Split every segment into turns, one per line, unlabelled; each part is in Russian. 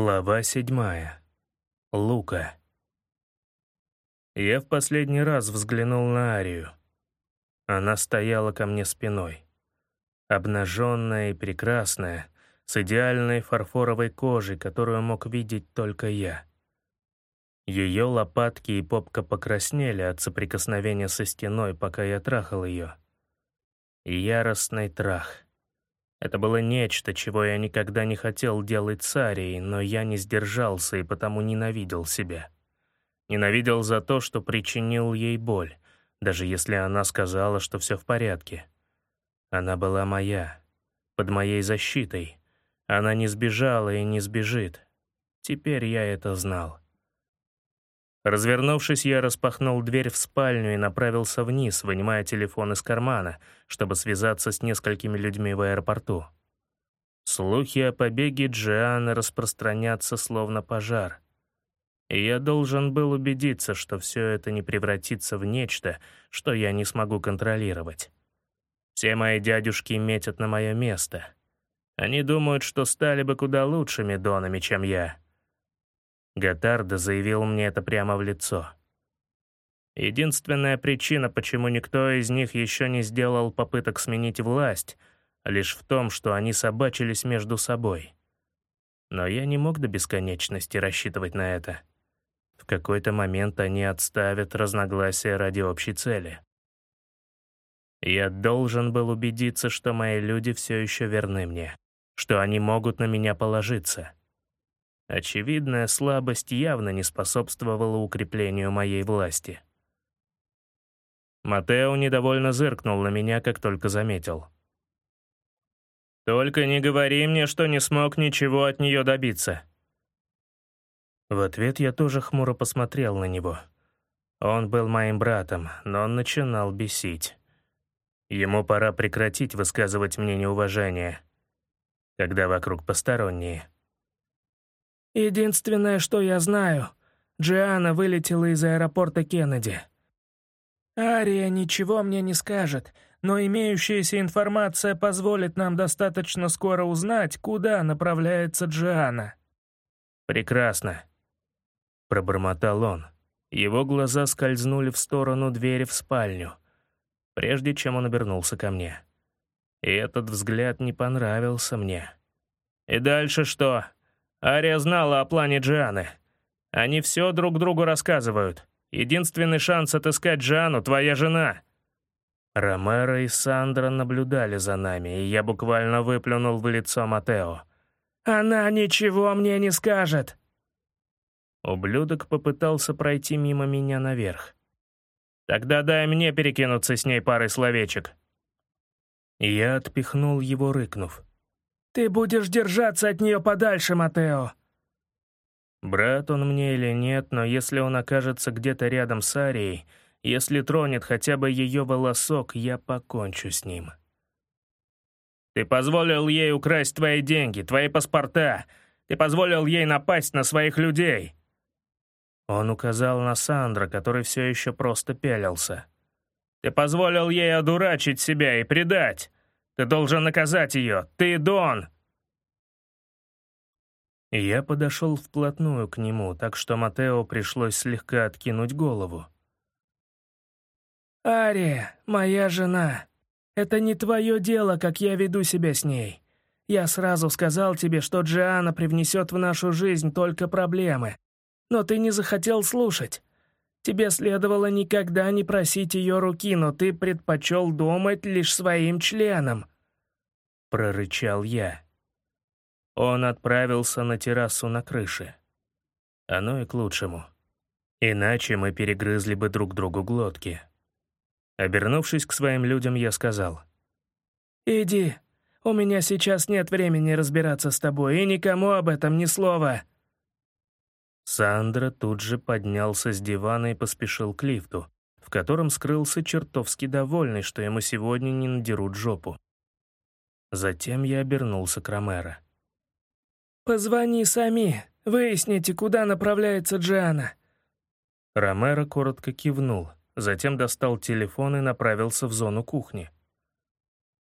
Глава седьмая. Лука. Я в последний раз взглянул на Арию. Она стояла ко мне спиной. Обнаженная и прекрасная, с идеальной фарфоровой кожей, которую мог видеть только я. Ее лопатки и попка покраснели от соприкосновения со стеной, пока я трахал ее. Яростный трах — это было нечто, чего я никогда не хотел делать с Арией, но я не сдержался и потому ненавидел себя. Ненавидел за то, что причинил ей боль, даже если она сказала, что все в порядке. Она была моя, под моей защитой. Она не сбежала и не сбежит. Теперь я это знал. Развернувшись, я распахнул дверь в спальню и направился вниз, вынимая телефон из кармана, чтобы связаться с несколькими людьми в аэропорту. Слухи о побеге Джианы распространятся словно пожар. И я должен был убедиться, что все это не превратится в нечто, что я не смогу контролировать. Все мои дядюшки метят на мое место. Они думают, что стали бы куда лучшими донами, чем я. Готарда заявил мне это прямо в лицо. Единственная причина, почему никто из них еще не сделал попыток сменить власть, лишь в том, что они собачились между собой. Но я не мог до бесконечности рассчитывать на это. В какой-то момент они отставят разногласия ради общей цели. Я должен был убедиться, что мои люди все еще верны мне, что они могут на меня положиться — Очевидная слабость явно не способствовала укреплению моей власти. Матео недовольно зыркнул на меня, как только заметил. «Только не говори мне, что не смог ничего от нее добиться». В ответ я тоже хмуро посмотрел на него. Он был моим братом, но он начинал бесить. Ему пора прекратить высказывать мне неуважение, когда вокруг посторонние.
Единственное, что я знаю, Джиана вылетела из аэропорта Кеннеди. Ария ничего мне не скажет, но имеющаяся информация позволит нам достаточно скоро узнать, куда направляется Джиана.
«Прекрасно», — пробормотал он. Его глаза скользнули в сторону двери в спальню, прежде чем он обернулся ко мне. И этот взгляд не понравился мне. «И дальше что?» Ария знала о плане Джианы. Они все друг другу рассказывают. Единственный шанс отыскать Джиану — твоя жена». Ромеро и Сандра наблюдали за нами, и я буквально выплюнул в лицо Матео.
«Она ничего мне не скажет!»
Ублюдок попытался пройти мимо меня наверх. «Тогда дай мне перекинуться с ней парой словечек». Я отпихнул его, рыкнув.
Ты будешь держаться от нее подальше, Матео!»
Брат он мне или нет, но если он окажется где-то рядом с Арией, если тронет хотя бы ее волосок, я покончу с ним. Ты позволил ей украсть твои деньги, твои паспорта. Ты позволил ей напасть на своих людей. Он указал на Сандра, который все еще просто пялился. Ты позволил ей одурачить себя и предать. Ты должен наказать ее! Ты Дон!» Я подошел вплотную к нему, так что Матео пришлось слегка откинуть голову.
«Ария, моя жена. Это не твое дело, как я веду себя с ней. Я сразу сказал тебе, что Джиана привнесет в нашу жизнь только проблемы. Но ты не захотел слушать. Тебе следовало никогда не просить ее руки, но ты предпочел думать лишь своим членом», — прорычал я. Он отправился на террасу на крыше. Оно и к лучшему. Иначе мы перегрызли бы друг другу глотки. Обернувшись к своим людям, я сказал. «Иди, у меня сейчас нет времени разбираться с тобой, и никому об этом ни слова». Сандра тут же поднялся с дивана и поспешил к лифту, в котором скрылся чертовски довольный, что ему сегодня не надерут жопу. Затем я обернулся к Ромеро. «Позвони сами, выясните, куда направляется Джиана». Ромеро коротко кивнул, затем достал телефон и направился в зону кухни.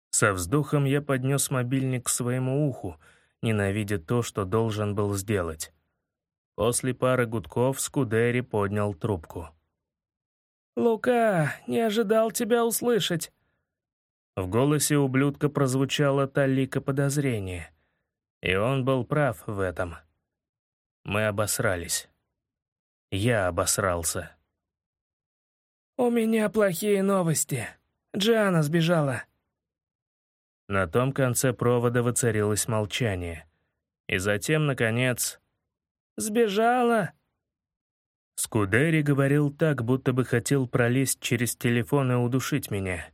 Со вздохом я поднес мобильник к своему уху,
ненавидя то, что должен был сделать. После пары гудков Скудери поднял трубку.
«Лука, не ожидал тебя услышать».
В голосе ублюдка прозвучало талика подозрения. И он был прав в этом. Мы обосрались. Я обосрался.
«У меня плохие новости. Джиана сбежала».
На том конце провода воцарилось молчание. И затем, наконец...
«Сбежала?»
Скудери говорил так, будто бы хотел пролезть через телефон и удушить меня.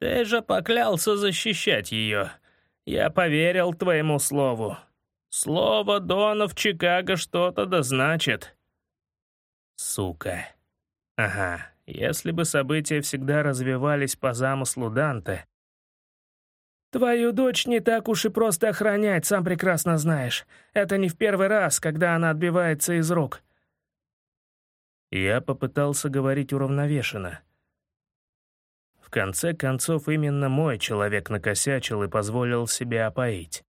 «Ты же поклялся защищать ее. Я поверил твоему слову. Слово Дона в Чикаго что-то да значит».
«Сука. Ага, если бы события всегда развивались по замыслу Данте...»
«Твою дочь не так уж и просто охранять, сам прекрасно знаешь. Это не в первый раз, когда она отбивается из рук.
Я попытался говорить уравновешенно. В конце концов, именно мой человек накосячил и позволил себе опоить.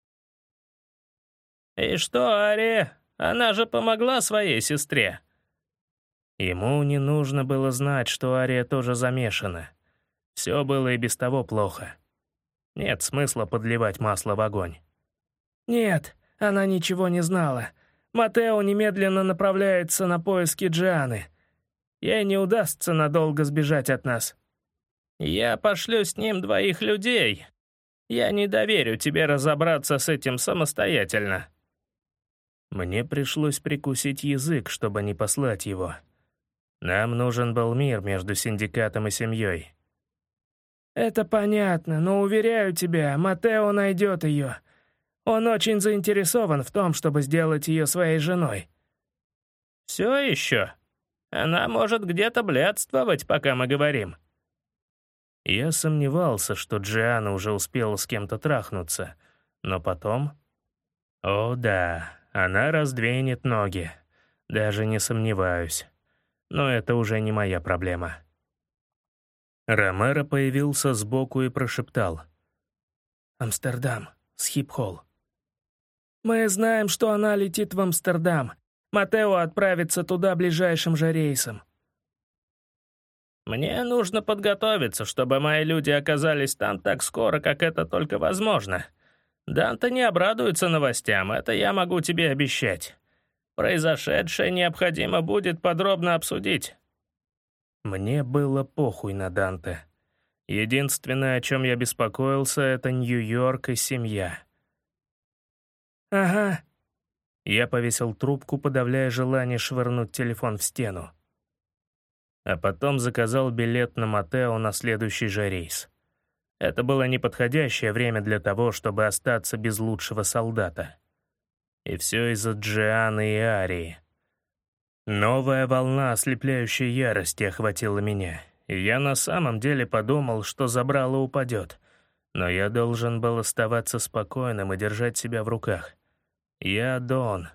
«И что, Ари? Она же помогла своей сестре!»
Ему не нужно было знать, что Ария тоже замешана. Все было и без того плохо. Нет смысла подливать масло в огонь.
«Нет, она ничего не знала. Матео немедленно направляется на поиски Джианы. Ей не удастся надолго сбежать от нас. Я пошлю с ним двоих людей. Я не доверю тебе разобраться с этим самостоятельно».
Мне пришлось прикусить язык, чтобы не послать его. Нам нужен был мир между синдикатом и семьей.
«Это понятно, но, уверяю тебя, Матео найдет ее. Он очень заинтересован в том, чтобы сделать ее своей женой». «Все еще? Она может где-то блядствовать, пока мы говорим».
Я сомневался, что Джиана уже успела с кем-то трахнуться, но потом... О да, она раздвинет ноги. Даже не сомневаюсь. Но это уже не моя проблема. Ромеро появился сбоку и прошептал.
«Амстердам, Схипхолл. Мы знаем, что она летит в Амстердам. Матео отправится туда ближайшим же рейсом. Мне нужно подготовиться, чтобы мои люди оказались там так скоро, как это только возможно. Данта не обрадуется новостям, это я могу тебе обещать. Произошедшее необходимо будет подробно обсудить.
Мне было похуй на Данте. Единственное, о чем я беспокоился, это Нью-Йорк и семья.
«Ага».
Я повесил трубку, подавляя желание швырнуть телефон в стену. А потом заказал билет на Матео на следующий же рейс. Это было неподходящее время для того, чтобы остаться без лучшего солдата. И все из-за Джианы и Арии. Новая волна ослепляющей ярости охватила меня, и я на самом деле подумал, что забрало упадет. Но я должен был оставаться спокойным и держать себя в руках. Я Дон.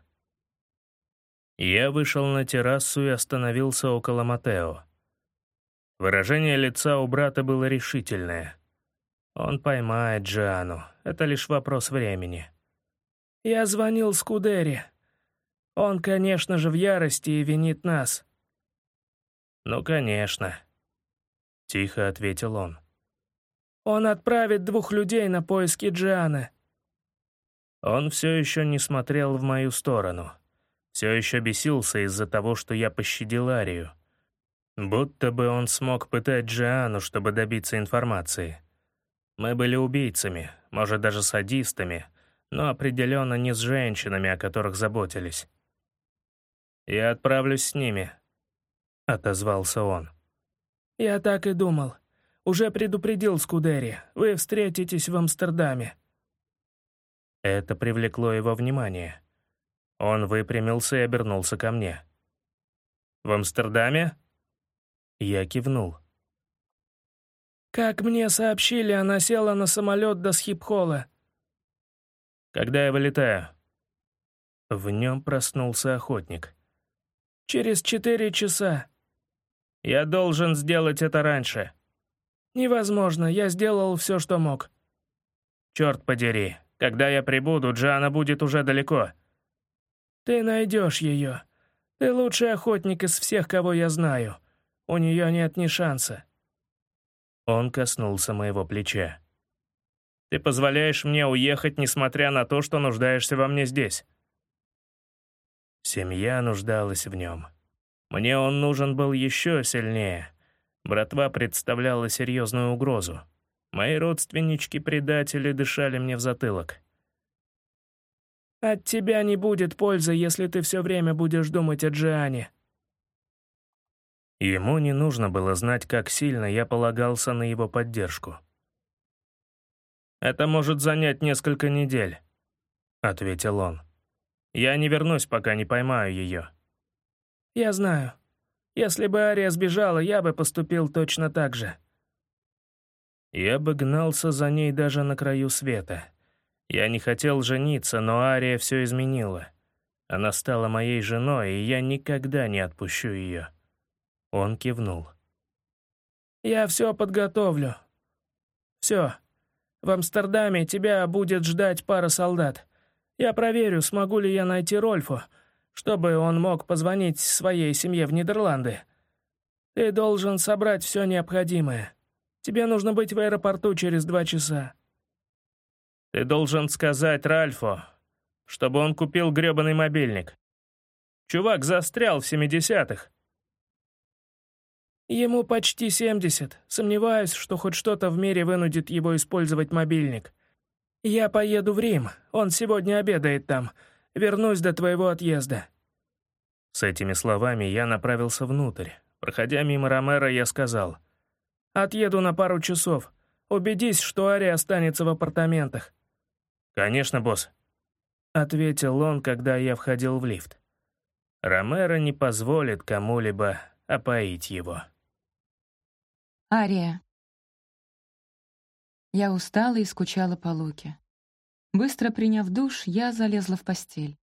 Я вышел на террасу и остановился около Матео. Выражение лица у брата было решительное. Он поймает Джиану. Это лишь вопрос времени.
«Я звонил Скудери. Он, конечно же, в ярости и винит нас».
«Ну, конечно», — тихо ответил он.
«Он отправит двух людей на поиски Джианы.
Он все еще не смотрел в мою сторону. Все еще бесился из-за того, что я пощадил Арию. Будто бы он смог пытать Джиану, чтобы добиться информации. Мы были убийцами, может, даже садистами, но определенно не с женщинами, о которых заботились. «Я отправлюсь с ними», — отозвался он.
«Я так и думал. Уже предупредил Скудери. Вы встретитесь в Амстердаме».
Это привлекло его внимание. Он выпрямился и обернулся ко мне. «В Амстердаме?» Я кивнул.
«Как мне сообщили, она села на самолет до Схипхола».
«Когда я вылетаю?» В нем проснулся охотник.
«Через четыре часа».
«Я должен сделать это раньше».
«Невозможно, я сделал все, что мог».
«Черт подери, Когда я прибуду, Джана будет уже далеко».
«Ты найдешь ее. Ты лучший охотник из всех, кого я знаю. У нее нет ни шанса».
Он коснулся моего плеча. «Ты позволяешь мне уехать, несмотря на то, что нуждаешься во мне здесь?» Семья нуждалась в нем. Мне он нужен был еще сильнее. Братва представляла серьезную угрозу. Мои родственнички-предатели дышали мне в затылок.
«От тебя не будет пользы, если ты все время будешь думать о Джиане».
Ему не нужно было знать, как сильно я полагался на его поддержку. «Это может занять несколько недель», — ответил он. «Я не вернусь, пока не поймаю ее».
«Я знаю. Если бы Ария сбежала, я бы поступил точно так же».
Я бы гнался за ней даже на краю света. Я не хотел жениться, но Ария все изменила. Она стала моей женой, и я никогда не отпущу ее. Он кивнул.
«Я все подготовлю. Все. В Амстердаме тебя будет ждать пара солдат. Я проверю, смогу ли я найти Рольфу, чтобы он мог позвонить своей семье в Нидерланды. Ты должен собрать все необходимое. Тебе нужно быть в аэропорту через два часа».
«Ты должен сказать Ральфу, чтобы он купил грёбаный мобильник. Чувак застрял в 70-х».
«Ему почти 70. Сомневаюсь, что хоть что-то в мире вынудит его использовать мобильник. Я поеду в Рим, он сегодня обедает там. Вернусь до твоего отъезда».
С этими словами я направился внутрь. Проходя мимо Ромера, я сказал, «Отъеду на пару часов. Убедись, что Ари останется в апартаментах». «Конечно, босс», — ответил он, когда я входил в лифт. Ромеро не позволит кому-либо опоить его.
Ария. Я устала и скучала по Луке. Быстро приняв душ, я залезла в постель.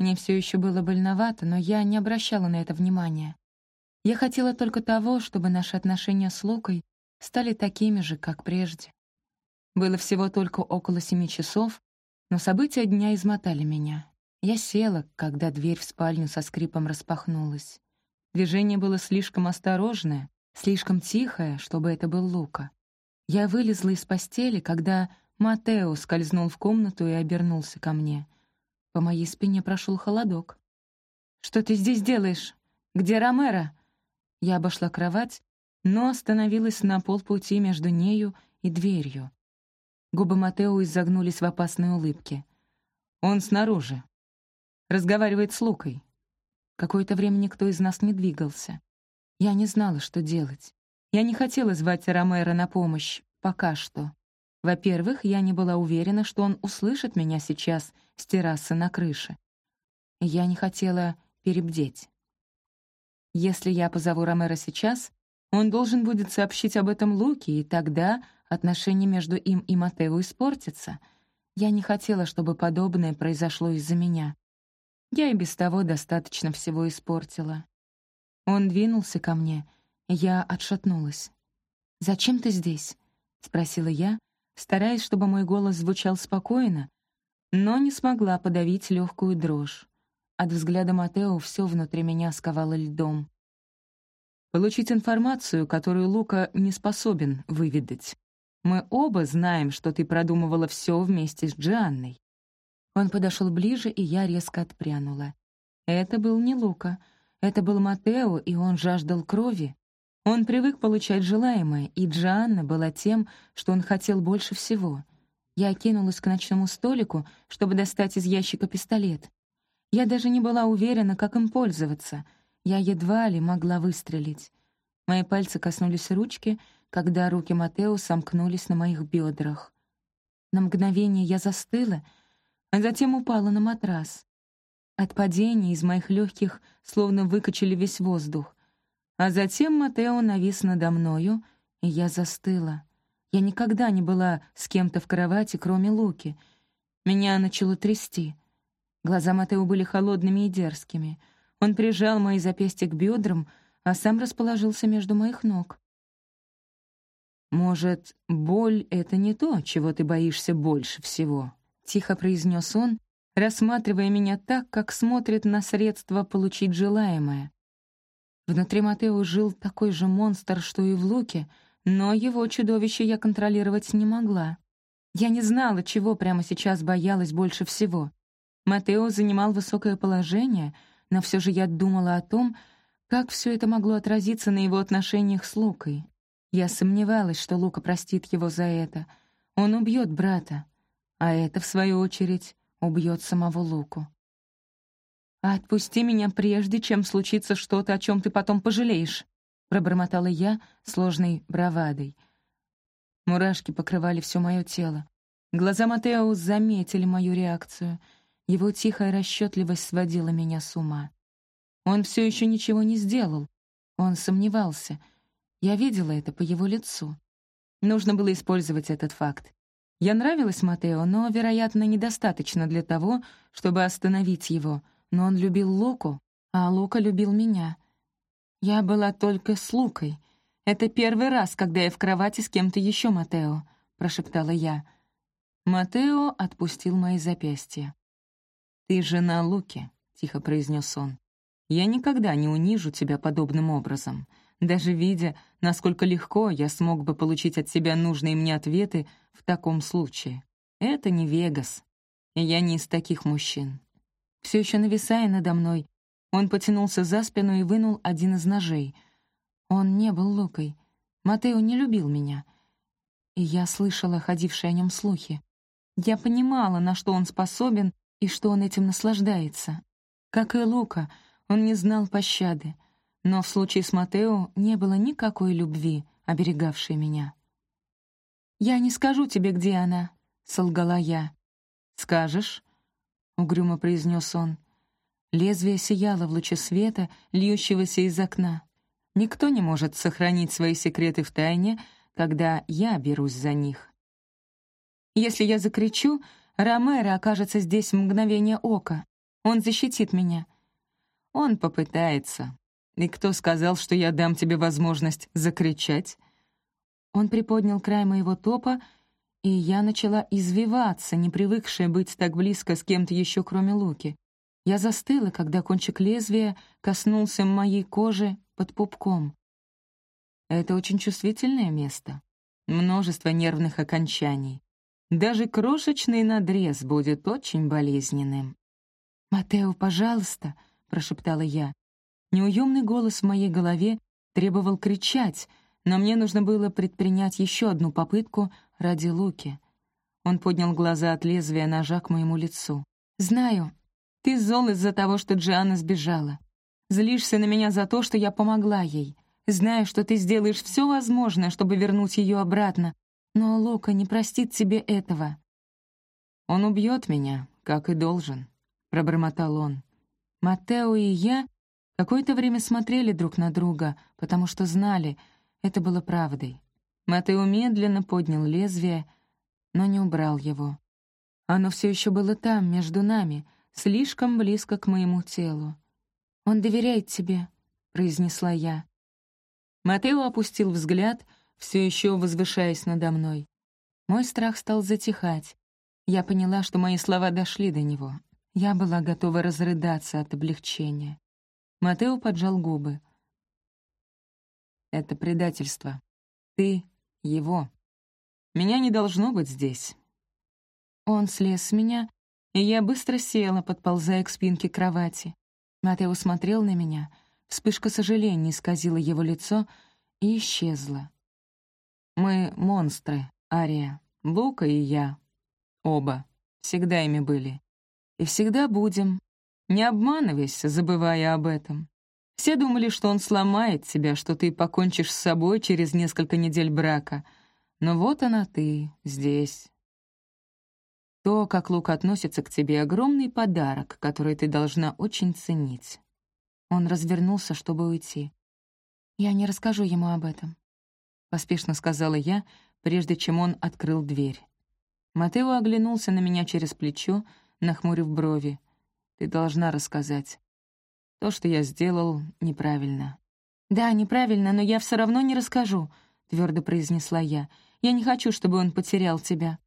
Мне все еще было больновато, но я не обращала на это внимания. Я хотела только того, чтобы наши отношения с Лукой стали такими же, как прежде. Было всего только около семи часов, но события дня измотали меня. Я села, когда дверь в спальню со скрипом распахнулась. Движение было слишком осторожное, слишком тихое, чтобы это был Лука. Я вылезла из постели, когда Матео скользнул в комнату и обернулся ко мне. По моей спине прошел холодок. «Что ты здесь делаешь? Где Ромеро?» Я обошла кровать, но остановилась на полпути между нею и дверью. Губы Матео изогнулись в опасной улыбке. «Он снаружи. Разговаривает с Лукой». Какое-то время никто из нас не двигался. Я не знала, что делать. Я не хотела звать Ромеро на помощь, пока что. Во-первых, я не была уверена, что он услышит меня сейчас с террасы на крыше. Я не хотела перебдеть. Если я позову Ромеро сейчас, он должен будет сообщить об этом Луке, и тогда отношения между им и Матео испортятся. Я не хотела, чтобы подобное произошло из-за меня. Я и без того достаточно всего испортила. Он двинулся ко мне, я отшатнулась. «Зачем ты здесь?» — спросила я, стараясь, чтобы мой голос звучал спокойно, но не смогла подавить легкую дрожь. От взгляда Матео все внутри меня сковало льдом. Получить информацию, которую Лука не способен выведать. Мы оба знаем, что ты продумывала все вместе с Джианной. Он подошел ближе, и я резко отпрянула. Это был не Лука, это был Матео, и он жаждал крови. Он привык получать желаемое, и Джианна была тем, что он хотел больше всего. Я кинулась к ночному столику, чтобы достать из ящика пистолет. Я даже не была уверена, как им пользоваться. Я едва ли могла выстрелить. Мои пальцы коснулись ручки, когда руки Матео сомкнулись на моих бедрах. На мгновение я застыла, а затем упала на матрас. От падения из моих легких словно выкачали весь воздух. А затем Матео навис надо мною, и я застыла. Я никогда не была с кем-то в кровати, кроме Луки. Меня начало трясти. Глаза Матео были холодными и дерзкими. Он прижал мои запястья к бедрам, а сам расположился между моих ног. «Может, боль — это не то, чего ты боишься больше всего?» — тихо произнес он, рассматривая меня так, как смотрит на средство получить желаемое. Внутри Матео жил такой же монстр, что и в Луке, но его чудовище я контролировать не могла. Я не знала, чего прямо сейчас боялась больше всего. Матео занимал высокое положение, но все же я думала о том, как все это могло отразиться на его отношениях с Лукой. Я сомневалась, что Лука простит его за это. Он убьет брата, а это, в свою очередь, убьет самого Луку. «Отпусти меня прежде, чем случится что-то, о чем ты потом пожалеешь», — пробормотала я сложной бравадой. Мурашки покрывали все мое тело. Глаза Матео заметили мою реакцию. Его тихая расчетливость сводила меня с ума. Он все еще ничего не сделал. Он сомневался. Я видела это по его лицу. Нужно было использовать этот факт. Я нравилась Матео, но, вероятно, недостаточно для того, чтобы остановить его — но он любил Луку, а Лука любил меня. Я была только с Лукой. Это первый раз, когда я в кровати с кем-то еще, Матео, прошептала я. Матео отпустил мои запястья. «Ты жена Луки», — тихо произнес он. «Я никогда не унижу тебя подобным образом, даже видя, насколько легко я смог бы получить от тебя нужные мне ответы в таком случае. Это не Вегас, и я не из таких мужчин все еще нависая надо мной. Он потянулся за спину и вынул один из ножей. Он не был Лукой. Матео не любил меня. И я слышала ходившие о нем слухи. Я понимала, на что он способен и что он этим наслаждается. Как и Лука, он не знал пощады. Но в случае с Матео не было никакой любви, оберегавшей меня. «Я не скажу тебе, где она», — солгала я. «Скажешь?» — угрюмо произнес он. Лезвие сияло в луче света, льющегося из окна. Никто не может сохранить свои секреты в тайне, когда я берусь за них. Если я закричу, Ромеро окажется здесь в мгновение ока. Он защитит меня. Он попытается. И кто сказал, что я дам тебе возможность закричать? Он приподнял край моего топа и я начала извиваться, не привыкшая быть так близко с кем-то еще, кроме Луки. Я застыла, когда кончик лезвия коснулся моей кожи под пупком. Это очень чувствительное место. Множество нервных окончаний. Даже крошечный надрез будет очень болезненным. «Матео, пожалуйста», — прошептала я. Неуемный голос в моей голове требовал кричать, но мне нужно было предпринять еще одну попытку ради Луки. Он поднял глаза от лезвия ножа к моему лицу. «Знаю, ты зол из-за того, что Джианна сбежала. Злишься на меня за то, что я помогла ей. Знаю, что ты сделаешь все возможное, чтобы вернуть ее обратно, но Лука не простит тебе этого». «Он убьет меня, как и должен», — пробормотал он. Матео и я какое-то время смотрели друг на друга, потому что знали, это было правдой. Матео медленно поднял лезвие, но не убрал его. Оно все еще было там, между нами, слишком близко к моему телу. «Он доверяет тебе», — произнесла я. Матео опустил взгляд, все еще возвышаясь надо мной. Мой страх стал затихать. Я поняла, что мои слова дошли до него. Я была готова разрыдаться от облегчения. Матео поджал губы. «Это предательство. Ты его. Меня не должно быть здесь. Он слез с меня, и я быстро села, подползая к спинке кровати. Матео смотрел на меня. Вспышка сожаления исказила его лицо и исчезла. «Мы монстры, Ария, Лука и я. Оба. Всегда ими были. И всегда будем. Не обманывайся, забывая об этом. Все думали, что он сломает тебя, что ты покончишь с собой через несколько недель брака. Но вот она ты, здесь. То, как Лук относится к тебе, — огромный подарок, который ты должна очень ценить. Он развернулся, чтобы уйти. «Я не расскажу ему об этом», — поспешно сказала я, прежде чем он открыл дверь. Матео оглянулся на меня через плечо, нахмурив брови. «Ты должна рассказать. То, что я сделал, неправильно. «Да, неправильно, но я все равно не расскажу», — твердо произнесла я. «Я не хочу, чтобы он потерял тебя».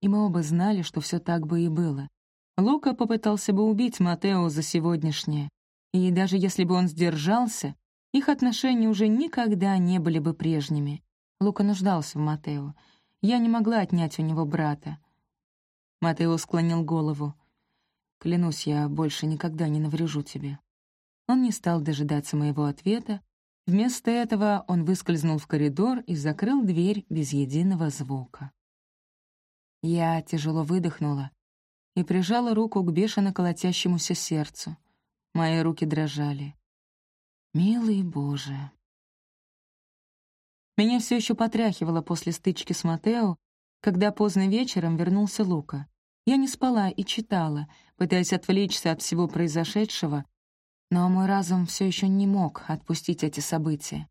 и мы оба знали, что все так бы и было. Лука попытался бы убить Матео за сегодняшнее, и даже если бы он сдержался, их отношения уже никогда не были бы прежними. Лука нуждался в Матео. Я не могла отнять у него брата. Матео склонил голову. «Клянусь, я больше никогда не наврежу тебе». Он не стал дожидаться моего ответа. Вместо этого он выскользнул в коридор и закрыл дверь без единого звука. Я тяжело выдохнула и прижала руку к бешено колотящемуся сердцу. Мои руки дрожали. «Милый Боже!» Меня все еще потряхивало после стычки с Матео, когда поздно вечером вернулся Лука. Я не спала и читала, пытаясь отвлечься от всего произошедшего, но мой разум все еще не мог отпустить эти события.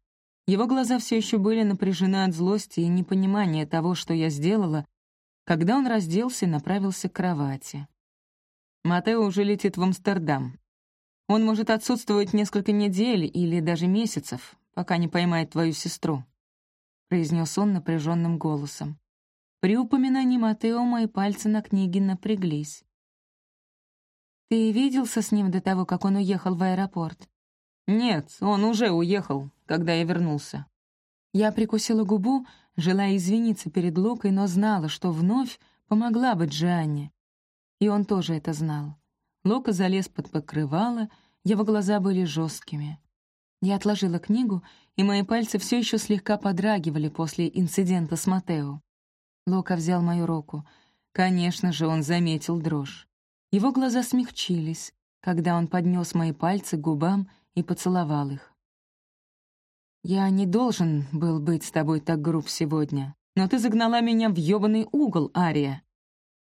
Его глаза все еще были напряжены от злости и непонимания того, что я сделала, когда он разделся и направился к кровати. Матео уже летит в Амстердам. Он может отсутствовать несколько недель или даже месяцев, пока не поймает твою сестру. — произнес он напряженным голосом. При упоминании Матео мои пальцы на книге напряглись. «Ты виделся с ним до того, как он уехал в аэропорт?» «Нет, он уже уехал, когда я вернулся». Я прикусила губу, желая извиниться перед Лукой, но знала, что вновь помогла бы Джианне. И он тоже это знал. Лука залез под покрывало, его глаза были жесткими. Я отложила книгу, и мои пальцы все еще слегка подрагивали после инцидента с Матео. Лока взял мою руку. Конечно же, он заметил дрожь. Его глаза смягчились, когда он поднес мои пальцы к губам и поцеловал их. «Я не должен был быть с тобой так груб сегодня, но ты загнала меня в ёбаный угол, Ария».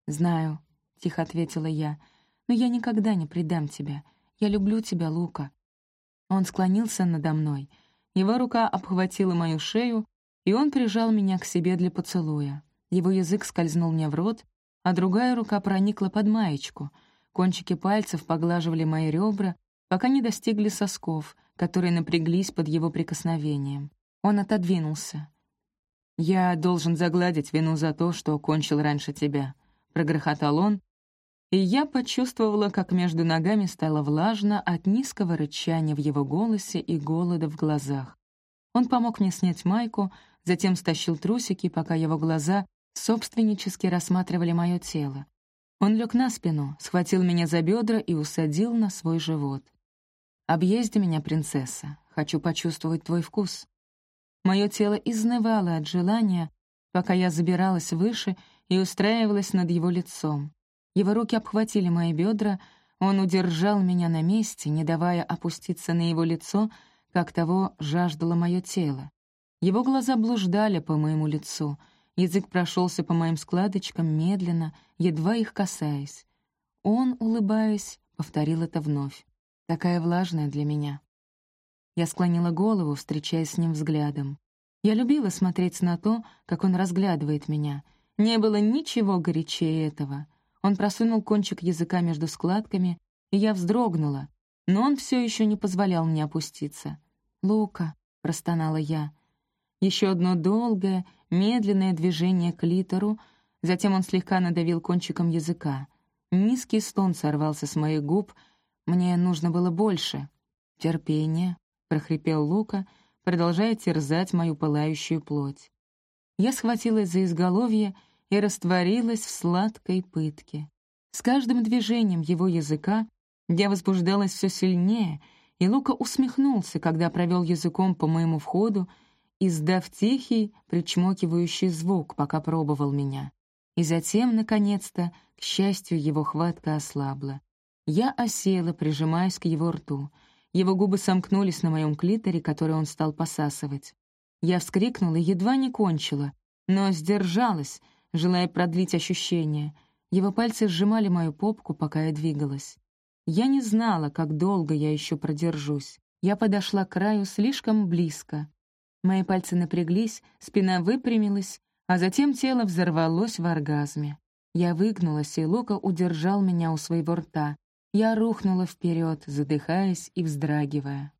«Знаю», — тихо ответила я, — «но я никогда не предам тебя. Я люблю тебя, Лука. Он склонился надо мной. Его рука обхватила мою шею, и он прижал меня к себе для поцелуя. Его язык скользнул мне в рот, а другая рука проникла под маечку. Кончики пальцев поглаживали мои ребра, пока не достигли сосков, которые напряглись под его прикосновением. Он отодвинулся. «Я должен загладить вину за то, что кончил раньше тебя», — прогрохотал он, и я почувствовала, как между ногами стало влажно от низкого рычания в его голосе и голода в глазах. Он помог мне снять майку, затем стащил трусики, пока его глаза собственнически рассматривали мое тело. Он лег на спину, схватил меня за бедра и усадил на свой живот. «Объезди меня, принцесса, хочу почувствовать твой вкус». Мое тело изнывало от желания, пока я забиралась выше и устраивалась над его лицом. Его руки обхватили мои бедра, он удержал меня на месте, не давая опуститься на его лицо, как того жаждало мое тело. Его глаза блуждали по моему лицу, язык прошелся по моим складочкам медленно, едва их касаясь. Он, улыбаясь, повторил это вновь. Такая влажная для меня. Я склонила голову, встречаясь с ним взглядом. Я любила смотреть на то, как он разглядывает меня. Не было ничего горячее этого. Он просунул кончик языка между складками, и я вздрогнула, но он все еще не позволял мне опуститься. «Лука», — простонала я. Еще одно долгое, медленное движение к литеру, затем он слегка надавил кончиком языка. Низкий стон сорвался с моих губ, мне нужно было больше. «Терпение», — прохрипел Лука, продолжая терзать мою пылающую плоть. Я схватилась за изголовье и растворилась в сладкой пытке. С каждым движением его языка я возбуждалась все сильнее, и Лука усмехнулся, когда провел языком по моему входу, издав тихий, причмокивающий звук, пока пробовал меня. И затем, наконец-то, к счастью, его хватка ослабла. Я осела, прижимаясь к его рту. Его губы сомкнулись на моем клиторе, который он стал посасывать. Я вскрикнула и едва не кончила, но сдержалась, желая продлить ощущение. Его пальцы сжимали мою попку, пока я двигалась. Я не знала, как долго я еще продержусь. Я подошла к краю слишком близко. Мои пальцы напряглись, спина выпрямилась, а затем тело взорвалось в оргазме. Я выгнулась, и Лука удержал меня у своего рта. Я рухнула вперед, задыхаясь и вздрагивая.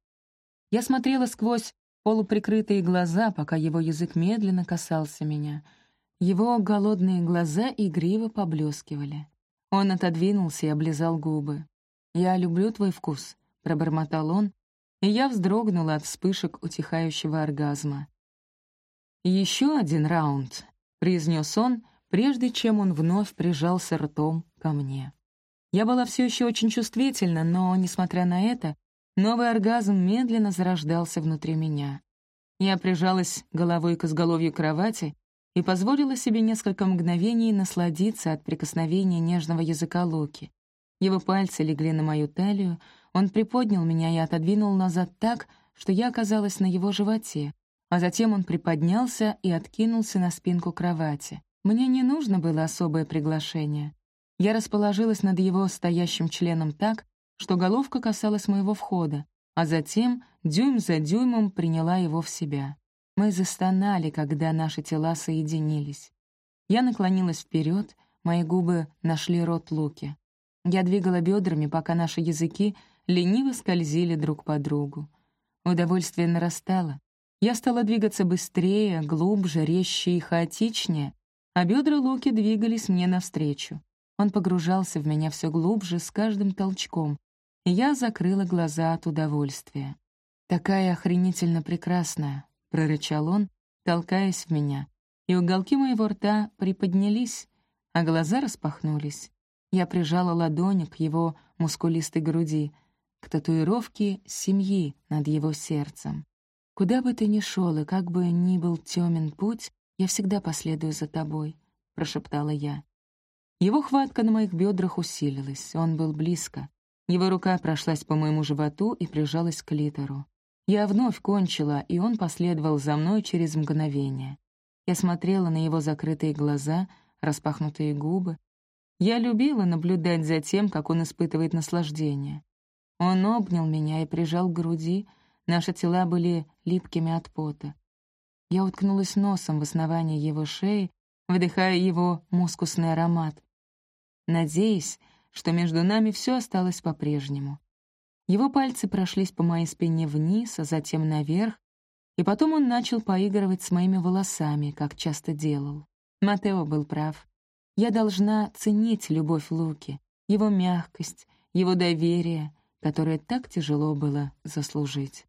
Я смотрела сквозь полуприкрытые глаза, пока его язык медленно касался меня — Его голодные глаза игриво поблескивали. Он отодвинулся и облизал губы. «Я люблю твой вкус», — пробормотал он, и я вздрогнула от вспышек утихающего оргазма. «Еще один раунд», — произнес он, прежде чем он вновь прижался ртом ко мне. Я была все еще очень чувствительна, но, несмотря на это, новый оргазм медленно зарождался внутри меня. Я прижалась головой к изголовью кровати и позволила себе несколько мгновений насладиться от прикосновения нежного языка Луки. Его пальцы легли на мою талию, он приподнял меня и отодвинул назад так, что я оказалась на его животе, а затем он приподнялся и откинулся на спинку кровати. Мне не нужно было особое приглашение. Я расположилась над его стоящим членом так, что головка касалась моего входа, а затем дюйм за дюймом приняла его в себя. Мы застонали, когда наши тела соединились. Я наклонилась вперед, мои губы нашли рот Луки. Я двигала бедрами, пока наши языки лениво скользили друг по другу. Удовольствие нарастало. Я стала двигаться быстрее, глубже, резче и хаотичнее, а бедра Луки двигались мне навстречу. Он погружался в меня все глубже с каждым толчком, и я закрыла глаза от удовольствия. Такая охренительно прекрасная, прорычал он, толкаясь в меня, и уголки моего рта приподнялись, а глаза распахнулись. Я прижала ладонь к его мускулистой груди, к татуировке семьи над его сердцем. «Куда бы ты ни шел и как бы ни был темен путь, я всегда последую за тобой», — прошептала я. Его хватка на моих бедрах усилилась, он был близко. Его рука прошлась по моему животу и прижалась к литеру. Я вновь кончила, и он последовал за мной через мгновение. Я смотрела на его закрытые глаза, распахнутые губы. Я любила наблюдать за тем, как он испытывает наслаждение. Он обнял меня и прижал к груди, наши тела были липкими от пота. Я уткнулась носом в основание его шеи, вдыхая его мускусный аромат, надеясь, что между нами все осталось по-прежнему. Его пальцы прошлись по моей спине вниз, а затем наверх, и потом он начал поигрывать с моими волосами, как часто делал. Матео был прав. Я должна ценить любовь Луки, его мягкость, его доверие, которое так тяжело было заслужить.